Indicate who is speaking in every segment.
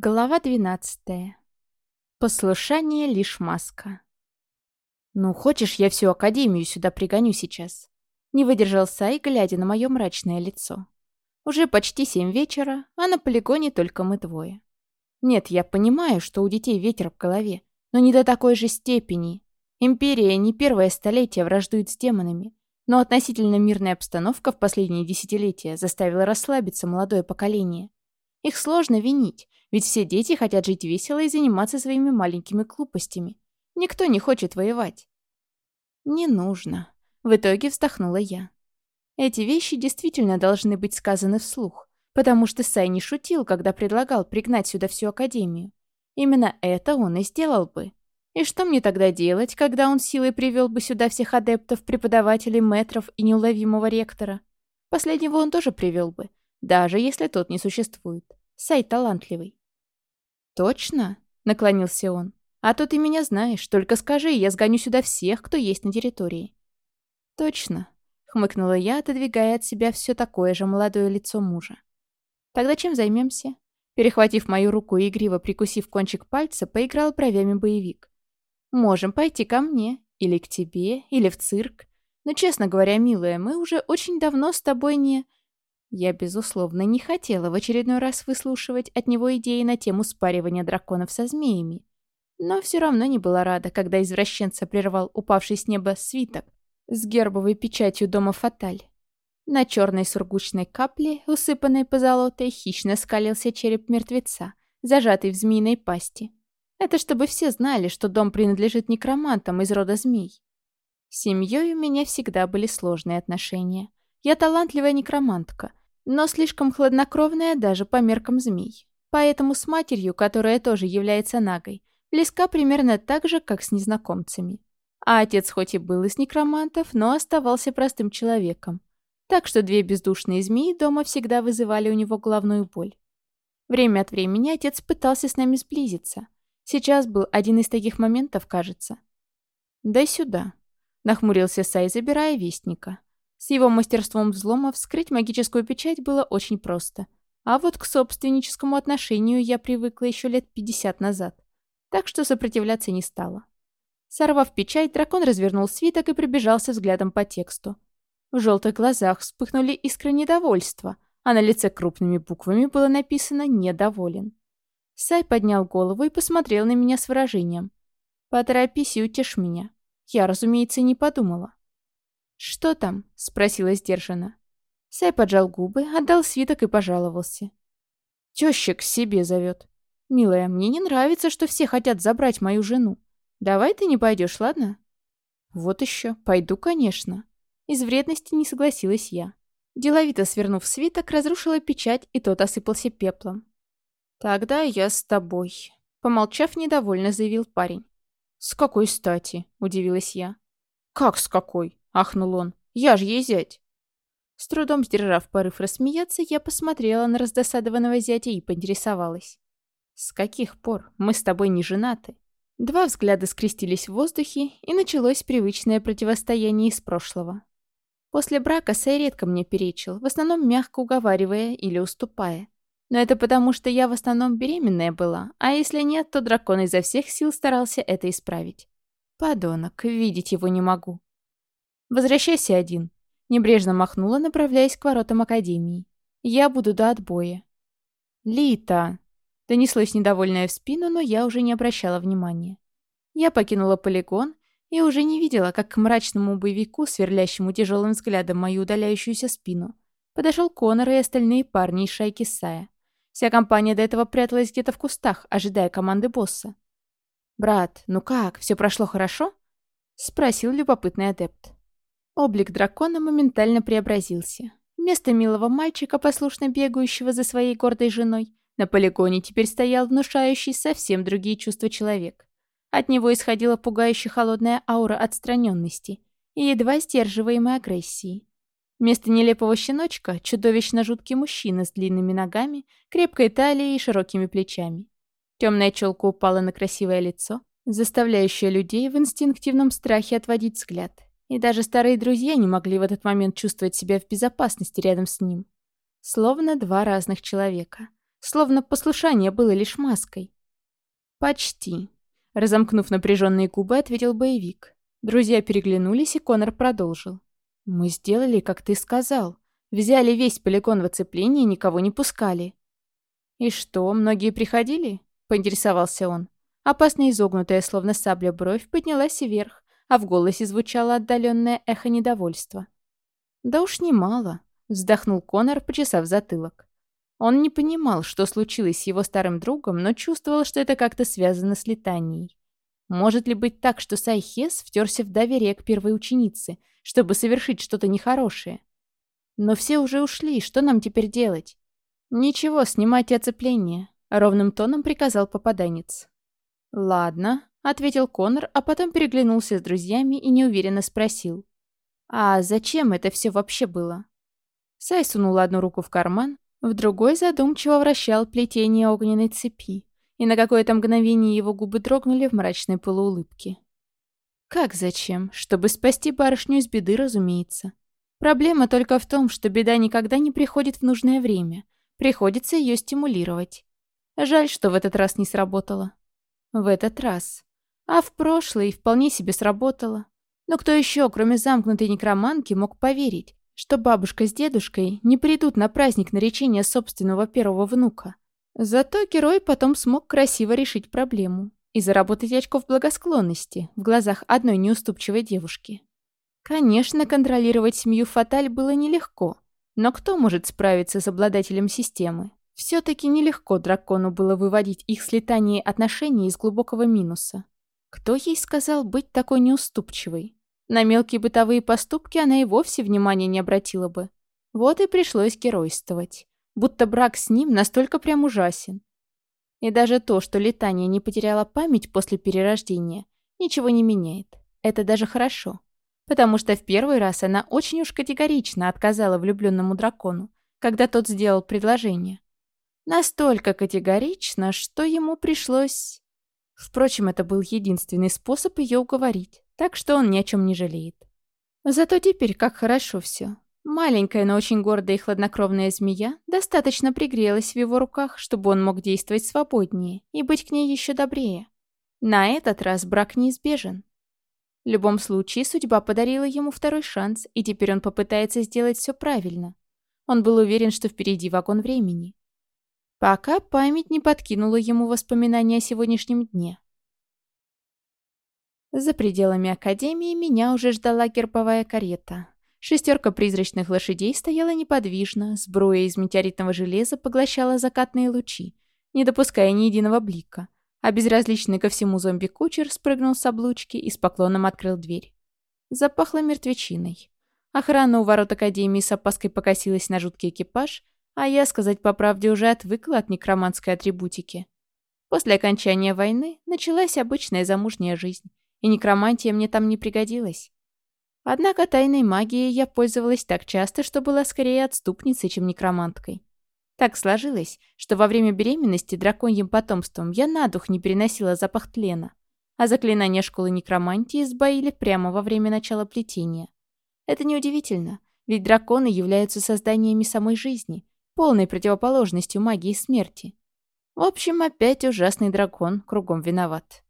Speaker 1: Глава двенадцатая. Послушание — лишь маска. «Ну, хочешь, я всю Академию сюда пригоню сейчас?» Не выдержал Сай, глядя на мое мрачное лицо. Уже почти семь вечера, а на полигоне только мы двое. Нет, я понимаю, что у детей ветер в голове, но не до такой же степени. Империя не первое столетие враждует с демонами, но относительно мирная обстановка в последние десятилетия заставила расслабиться молодое поколение. Их сложно винить, ведь все дети хотят жить весело и заниматься своими маленькими глупостями. Никто не хочет воевать. Не нужно. В итоге вздохнула я. Эти вещи действительно должны быть сказаны вслух, потому что Сай не шутил, когда предлагал пригнать сюда всю Академию. Именно это он и сделал бы. И что мне тогда делать, когда он силой привел бы сюда всех адептов, преподавателей, метров и неуловимого ректора? Последнего он тоже привел бы, даже если тот не существует. Сай талантливый. «Точно?» — наклонился он. «А то ты меня знаешь, только скажи, я сгоню сюда всех, кто есть на территории». «Точно», — хмыкнула я, отодвигая от себя все такое же молодое лицо мужа. «Тогда чем займемся? Перехватив мою руку и игриво прикусив кончик пальца, поиграл бровями боевик. «Можем пойти ко мне, или к тебе, или в цирк. Но, честно говоря, милая, мы уже очень давно с тобой не...» Я, безусловно, не хотела в очередной раз выслушивать от него идеи на тему спаривания драконов со змеями. Но все равно не была рада, когда извращенца прервал упавший с неба свиток с гербовой печатью дома Фаталь. На черной сургучной капле, усыпанной позолотой, хищно скалился череп мертвеца, зажатый в змеиной пасти. Это чтобы все знали, что дом принадлежит некромантам из рода змей. С семьей у меня всегда были сложные отношения. Я талантливая некромантка, но слишком хладнокровная даже по меркам змей. Поэтому с матерью, которая тоже является нагой, близка примерно так же, как с незнакомцами. А отец хоть и был из некромантов, но оставался простым человеком. Так что две бездушные змеи дома всегда вызывали у него головную боль. Время от времени отец пытался с нами сблизиться. Сейчас был один из таких моментов, кажется. «Дай сюда», — нахмурился Сай, забирая вестника. С его мастерством взлома вскрыть магическую печать было очень просто. А вот к собственническому отношению я привыкла еще лет 50 назад. Так что сопротивляться не стала. Сорвав печать, дракон развернул свиток и прибежался взглядом по тексту. В желтых глазах вспыхнули искры недовольства, а на лице крупными буквами было написано «недоволен». Сай поднял голову и посмотрел на меня с выражением. «Поторопись и утешь меня». Я, разумеется, не подумала. «Что там?» — спросила сдержанно. Сай поджал губы, отдал свиток и пожаловался. «Теща к себе зовет. Милая, мне не нравится, что все хотят забрать мою жену. Давай ты не пойдешь, ладно?» «Вот еще. Пойду, конечно». Из вредности не согласилась я. Деловито свернув свиток, разрушила печать, и тот осыпался пеплом. «Тогда я с тобой», — помолчав, недовольно заявил парень. «С какой стати?» — удивилась я. «Как с какой?» — ахнул он. «Я ж ей зять!» С трудом сдержав порыв рассмеяться, я посмотрела на раздосадованного зятя и поинтересовалась. «С каких пор? Мы с тобой не женаты?» Два взгляда скрестились в воздухе, и началось привычное противостояние из прошлого. После брака Сэй редко мне перечил, в основном мягко уговаривая или уступая. Но это потому, что я в основном беременная была, а если нет, то дракон изо всех сил старался это исправить. Подонок, видеть его не могу. «Возвращайся один», — небрежно махнула, направляясь к воротам Академии. «Я буду до отбоя». «Лита!» — донеслось недовольное в спину, но я уже не обращала внимания. Я покинула полигон и уже не видела, как к мрачному боевику, сверлящему тяжелым взглядом мою удаляющуюся спину, подошел Конор и остальные парни из шайки Сая. Вся компания до этого пряталась где-то в кустах, ожидая команды босса. «Брат, ну как, все прошло хорошо?» — спросил любопытный адепт. Облик дракона моментально преобразился. Вместо милого мальчика, послушно бегающего за своей гордой женой, на полигоне теперь стоял внушающий совсем другие чувства человек. От него исходила пугающая холодная аура отстраненности и едва сдерживаемой агрессии. Вместо нелепого щеночка – чудовищно жуткий мужчина с длинными ногами, крепкой талией и широкими плечами. Темная челка упала на красивое лицо, заставляющее людей в инстинктивном страхе отводить взгляд. И даже старые друзья не могли в этот момент чувствовать себя в безопасности рядом с ним. Словно два разных человека. словно послушание было лишь маской. «Почти», — разомкнув напряженные губы, ответил боевик. Друзья переглянулись, и Конор продолжил. «Мы сделали, как ты сказал. Взяли весь полигон в оцепление и никого не пускали». «И что, многие приходили?» — поинтересовался он. Опасно изогнутая, словно сабля, бровь поднялась вверх, а в голосе звучало отдаленное эхо недовольства. «Да уж немало», — вздохнул Конор, почесав затылок. Он не понимал, что случилось с его старым другом, но чувствовал, что это как-то связано с летанией. Может ли быть так, что Сайхес втерся в доверие к первой ученице, чтобы совершить что-то нехорошее? Но все уже ушли, что нам теперь делать? Ничего, снимайте оцепление, ровным тоном приказал попаданец. Ладно, ответил Конор, а потом переглянулся с друзьями и неуверенно спросил. А зачем это все вообще было? Сай сунул одну руку в карман, в другой задумчиво вращал плетение огненной цепи и на какое-то мгновение его губы дрогнули в мрачной полуулыбке. Как зачем? Чтобы спасти барышню из беды, разумеется. Проблема только в том, что беда никогда не приходит в нужное время. Приходится ее стимулировать. Жаль, что в этот раз не сработало. В этот раз. А в прошлый вполне себе сработало. Но кто еще, кроме замкнутой некроманки, мог поверить, что бабушка с дедушкой не придут на праздник наречения собственного первого внука? Зато герой потом смог красиво решить проблему и заработать очков благосклонности в глазах одной неуступчивой девушки. Конечно, контролировать семью Фаталь было нелегко, но кто может справиться с обладателем системы? Все-таки нелегко дракону было выводить их слетание отношений из глубокого минуса. Кто ей сказал быть такой неуступчивой? На мелкие бытовые поступки она и вовсе внимания не обратила бы. Вот и пришлось геройствовать будто брак с ним настолько прям ужасен. И даже то, что Летания не потеряла память после перерождения, ничего не меняет. Это даже хорошо. Потому что в первый раз она очень уж категорично отказала влюбленному дракону, когда тот сделал предложение. Настолько категорично, что ему пришлось... Впрочем, это был единственный способ ее уговорить, так что он ни о чем не жалеет. Зато теперь как хорошо все. Маленькая, но очень гордая и хладнокровная змея достаточно пригрелась в его руках, чтобы он мог действовать свободнее и быть к ней еще добрее. На этот раз брак неизбежен. В любом случае, судьба подарила ему второй шанс, и теперь он попытается сделать все правильно. Он был уверен, что впереди вагон времени. Пока память не подкинула ему воспоминания о сегодняшнем дне. За пределами Академии меня уже ждала гербовая карета. Шестерка призрачных лошадей стояла неподвижно, сбруя из метеоритного железа поглощала закатные лучи, не допуская ни единого блика, а безразличный ко всему зомби-кучер спрыгнул с облучки и с поклоном открыл дверь. Запахло мертвечиной. Охрана у ворот Академии с опаской покосилась на жуткий экипаж, а я, сказать по правде, уже отвыкла от некроманской атрибутики. После окончания войны началась обычная замужняя жизнь, и некромантия мне там не пригодилась. Однако тайной магией я пользовалась так часто, что была скорее отступницей, чем некроманткой. Так сложилось, что во время беременности драконьим потомством я на дух не переносила запах тлена, а заклинания школы некромантии сбоили прямо во время начала плетения. Это неудивительно, ведь драконы являются созданиями самой жизни, полной противоположностью магии смерти. В общем, опять ужасный дракон кругом виноват.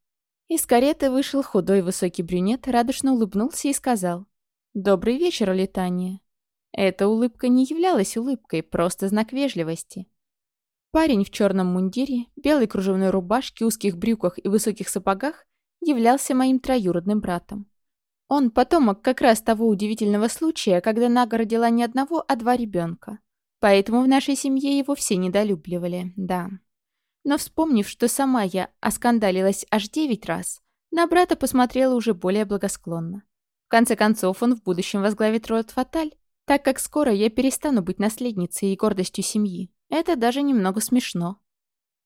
Speaker 1: Из кареты вышел худой высокий брюнет, радушно улыбнулся и сказал «Добрый вечер, летание». Эта улыбка не являлась улыбкой, просто знак вежливости. Парень в черном мундире, белой кружевной рубашке, узких брюках и высоких сапогах являлся моим троюродным братом. Он потомок как раз того удивительного случая, когда Нага родила не одного, а два ребенка. Поэтому в нашей семье его все недолюбливали, да. Но вспомнив, что сама я оскандалилась аж девять раз, на брата посмотрела уже более благосклонно. В конце концов, он в будущем возглавит род Фаталь, так как скоро я перестану быть наследницей и гордостью семьи. Это даже немного смешно.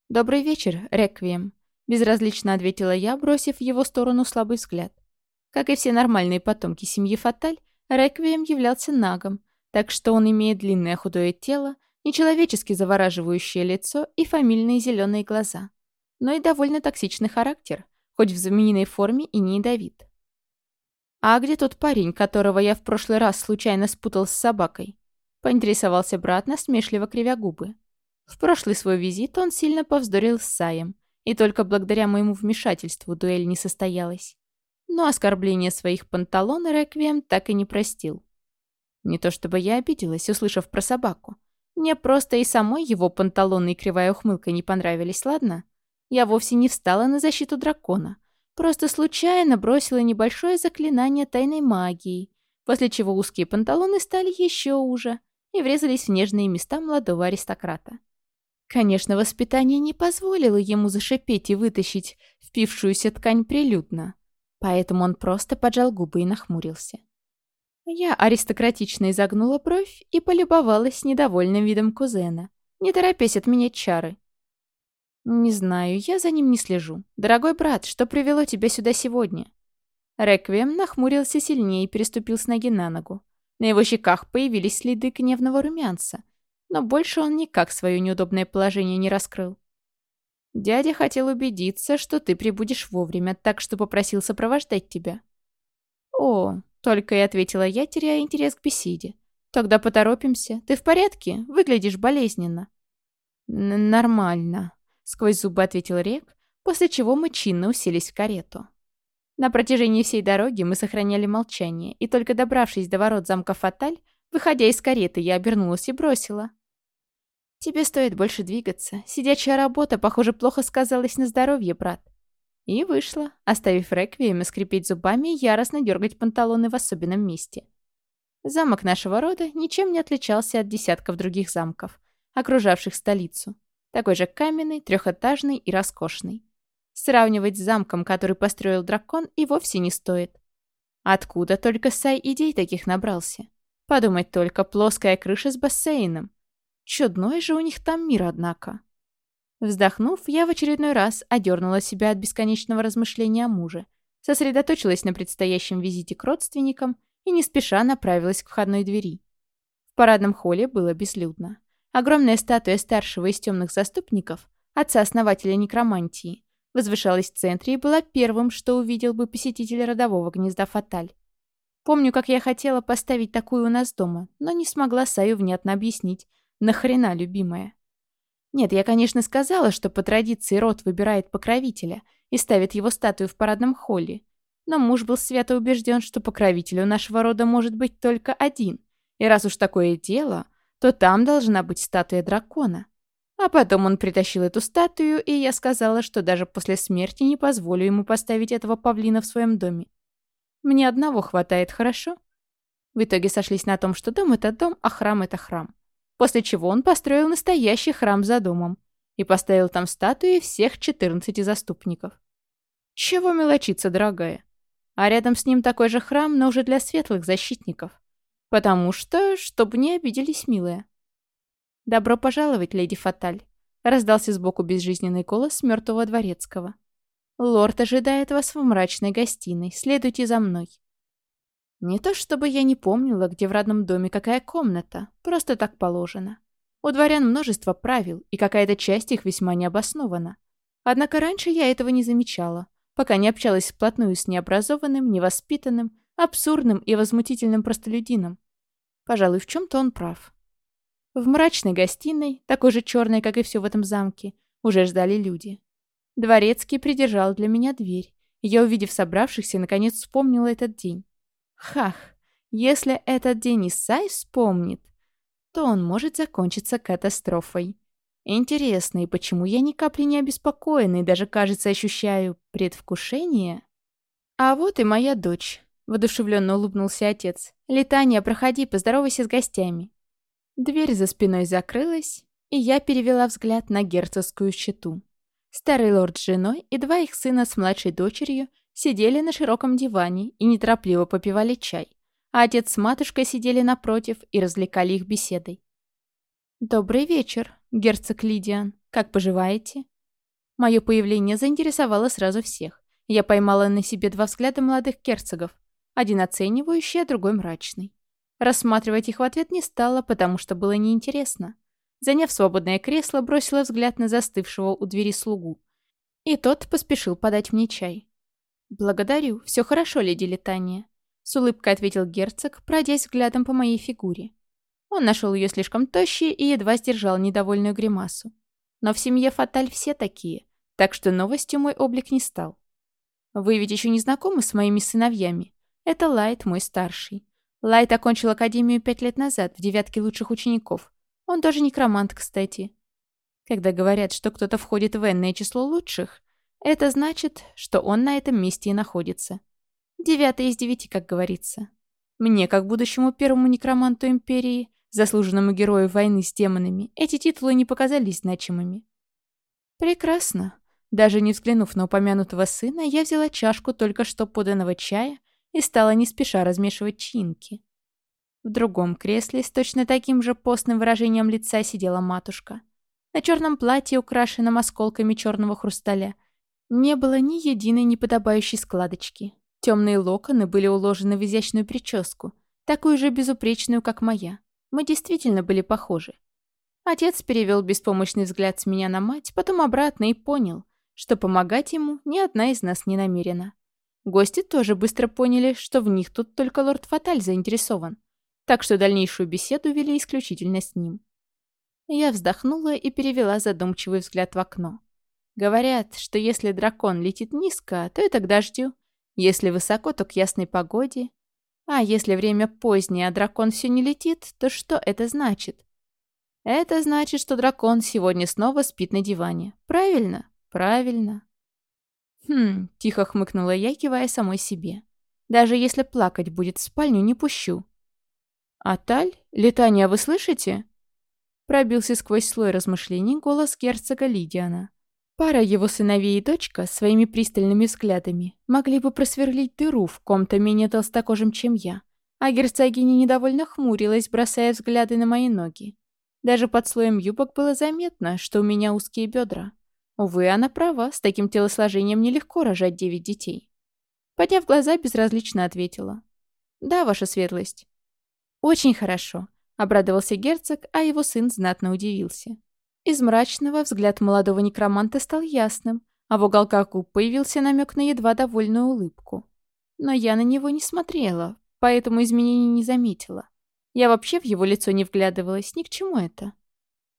Speaker 1: «Добрый вечер, Реквием», — безразлично ответила я, бросив в его сторону слабый взгляд. Как и все нормальные потомки семьи Фаталь, Реквием являлся нагом, так что он имеет длинное худое тело, Нечеловечески завораживающее лицо и фамильные зеленые глаза. Но и довольно токсичный характер, хоть в змеиной форме и не ядовит. «А где тот парень, которого я в прошлый раз случайно спутал с собакой?» Поинтересовался брат, насмешливо кривя губы. В прошлый свой визит он сильно повздорил с Саем, и только благодаря моему вмешательству дуэль не состоялась. Но оскорбление своих панталон Реквием так и не простил. Не то чтобы я обиделась, услышав про собаку. Мне просто и самой его панталоны и кривая ухмылка не понравились, ладно? Я вовсе не встала на защиту дракона. Просто случайно бросила небольшое заклинание тайной магии, после чего узкие панталоны стали еще уже и врезались в нежные места молодого аристократа. Конечно, воспитание не позволило ему зашипеть и вытащить впившуюся ткань прилюдно, поэтому он просто поджал губы и нахмурился. Я аристократично изогнула бровь и полюбовалась недовольным видом кузена, не торопясь отменять чары. «Не знаю, я за ним не слежу. Дорогой брат, что привело тебя сюда сегодня?» Реквием нахмурился сильнее и переступил с ноги на ногу. На его щеках появились следы гневного румянца, но больше он никак свое неудобное положение не раскрыл. «Дядя хотел убедиться, что ты прибудешь вовремя, так что попросил сопровождать тебя». «О», — только и ответила я, теряя интерес к беседе. «Тогда поторопимся. Ты в порядке? Выглядишь болезненно». Н «Нормально», — сквозь зубы ответил Рек, после чего мы чинно уселись в карету. На протяжении всей дороги мы сохраняли молчание, и только добравшись до ворот замка Фаталь, выходя из кареты, я обернулась и бросила. «Тебе стоит больше двигаться. Сидячая работа, похоже, плохо сказалась на здоровье, брат». И вышла, оставив Реквиема скрипеть зубами и яростно дергать панталоны в особенном месте. Замок нашего рода ничем не отличался от десятков других замков, окружавших столицу. Такой же каменный, трехэтажный и роскошный. Сравнивать с замком, который построил дракон, и вовсе не стоит. Откуда только Сай идей таких набрался? Подумать только, плоская крыша с бассейном. Чудной же у них там мир, однако. Вздохнув, я в очередной раз одернула себя от бесконечного размышления о муже, сосредоточилась на предстоящем визите к родственникам и не спеша направилась к входной двери. В парадном холле было безлюдно. Огромная статуя старшего из темных заступников, отца-основателя некромантии, возвышалась в центре и была первым, что увидел бы посетитель родового гнезда Фаталь. Помню, как я хотела поставить такую у нас дома, но не смогла Саю внятно объяснить, нахрена, любимая. Нет, я, конечно, сказала, что по традиции род выбирает покровителя и ставит его статую в парадном холле, но муж был свято убежден, что покровитель у нашего рода может быть только один, и раз уж такое дело, то там должна быть статуя дракона. А потом он притащил эту статую, и я сказала, что даже после смерти не позволю ему поставить этого павлина в своем доме. Мне одного хватает, хорошо? В итоге сошлись на том, что дом — это дом, а храм — это храм. После чего он построил настоящий храм за домом и поставил там статуи всех 14 заступников. Чего мелочиться, дорогая? А рядом с ним такой же храм, но уже для светлых защитников. Потому что, чтобы не обиделись, милые. «Добро пожаловать, леди Фаталь», — раздался сбоку безжизненный голос мертвого дворецкого. «Лорд ожидает вас в мрачной гостиной. Следуйте за мной». Не то чтобы я не помнила, где в родном доме какая комната, просто так положено. У дворян множество правил, и какая-то часть их весьма необоснована. Однако раньше я этого не замечала, пока не общалась вплотную с необразованным, невоспитанным, абсурдным и возмутительным простолюдином. Пожалуй, в чем-то он прав. В мрачной гостиной, такой же черной, как и все в этом замке, уже ждали люди. Дворецкий придержал для меня дверь, я, увидев собравшихся, наконец вспомнила этот день. Хах, если этот день Исай вспомнит, то он может закончиться катастрофой. Интересно, и почему я ни капли не обеспокоена и даже, кажется, ощущаю предвкушение? А вот и моя дочь. Водушевленно улыбнулся отец. «Летания, проходи, поздоровайся с гостями. Дверь за спиной закрылась, и я перевела взгляд на герцогскую щиту. Старый лорд с женой и два их сына с младшей дочерью сидели на широком диване и неторопливо попивали чай, а отец с матушкой сидели напротив и развлекали их беседой. «Добрый вечер, герцог Лидиан. Как поживаете?» Мое появление заинтересовало сразу всех. Я поймала на себе два взгляда молодых герцогов, один оценивающий, а другой мрачный. Рассматривать их в ответ не стала, потому что было неинтересно. Заняв свободное кресло, бросила взгляд на застывшего у двери слугу. И тот поспешил подать мне чай. «Благодарю, все хорошо, леди Летания», — с улыбкой ответил герцог, пройдясь взглядом по моей фигуре. Он нашел ее слишком тощей и едва сдержал недовольную гримасу. Но в семье Фаталь все такие, так что новостью мой облик не стал. Вы ведь еще не знакомы с моими сыновьями. Это Лайт, мой старший. Лайт окончил академию пять лет назад, в девятке лучших учеников. Он тоже некромант, кстати. Когда говорят, что кто-то входит в энное число лучших, это значит, что он на этом месте и находится. Девятый из девяти, как говорится. Мне, как будущему первому некроманту Империи, заслуженному герою войны с демонами, эти титулы не показались значимыми. Прекрасно. Даже не взглянув на упомянутого сына, я взяла чашку только что поданного чая и стала не спеша размешивать чинки. В другом кресле с точно таким же постным выражением лица сидела матушка. На черном платье, украшенном осколками черного хрусталя, не было ни единой неподобающей складочки. Темные локоны были уложены в изящную прическу, такую же безупречную, как моя. Мы действительно были похожи. Отец перевел беспомощный взгляд с меня на мать, потом обратно и понял, что помогать ему ни одна из нас не намерена. Гости тоже быстро поняли, что в них тут только лорд Фаталь заинтересован, так что дальнейшую беседу вели исключительно с ним. Я вздохнула и перевела задумчивый взгляд в окно. Говорят, что если дракон летит низко, то это к дождю. Если высоко, то к ясной погоде. А если время позднее, а дракон все не летит, то что это значит? Это значит, что дракон сегодня снова спит на диване. Правильно? Правильно. Хм, тихо хмыкнула я, кивая самой себе. Даже если плакать будет в спальню, не пущу. «Аталь? Летания вы слышите?» Пробился сквозь слой размышлений голос герцога Лидиана. Пара его сыновей и дочка своими пристальными взглядами могли бы просверлить дыру в ком-то менее толстокожем, чем я. А герцогиня недовольно хмурилась, бросая взгляды на мои ноги. Даже под слоем юбок было заметно, что у меня узкие бедра. Увы, она права, с таким телосложением нелегко рожать девять детей. Подняв глаза, безразлично ответила. «Да, ваша светлость». «Очень хорошо», — обрадовался герцог, а его сын знатно удивился. Из мрачного взгляд молодого некроманта стал ясным, а в уголках губ появился намек на едва довольную улыбку. Но я на него не смотрела, поэтому изменений не заметила. Я вообще в его лицо не вглядывалась, ни к чему это.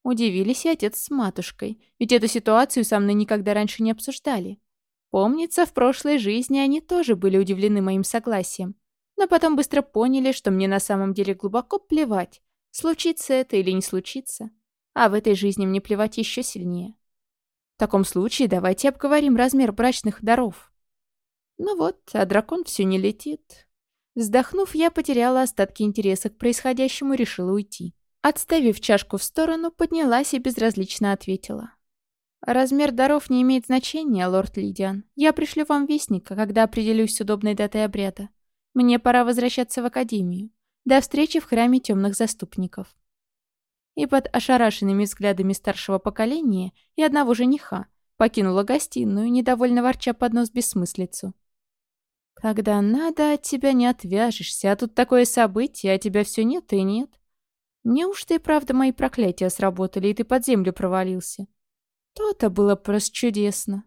Speaker 1: Удивились и отец с матушкой, ведь эту ситуацию со мной никогда раньше не обсуждали. Помнится, в прошлой жизни они тоже были удивлены моим согласием, но потом быстро поняли, что мне на самом деле глубоко плевать, случится это или не случится. А в этой жизни мне плевать еще сильнее. В таком случае давайте обговорим размер брачных даров. Ну вот, а дракон все не летит. Вздохнув, я потеряла остатки интереса к происходящему и решила уйти. Отставив чашку в сторону, поднялась и безразлично ответила. «Размер даров не имеет значения, лорд Лидиан. Я пришлю вам вестника, когда определюсь с удобной датой обряда. Мне пора возвращаться в академию. До встречи в храме темных заступников» и под ошарашенными взглядами старшего поколения и одного жениха покинула гостиную, недовольно ворча под нос бессмыслицу. «Когда надо, от тебя не отвяжешься, а тут такое событие, а тебя все нет и нет. Неужто и правда мои проклятия сработали, и ты под землю провалился? То-то было просто чудесно».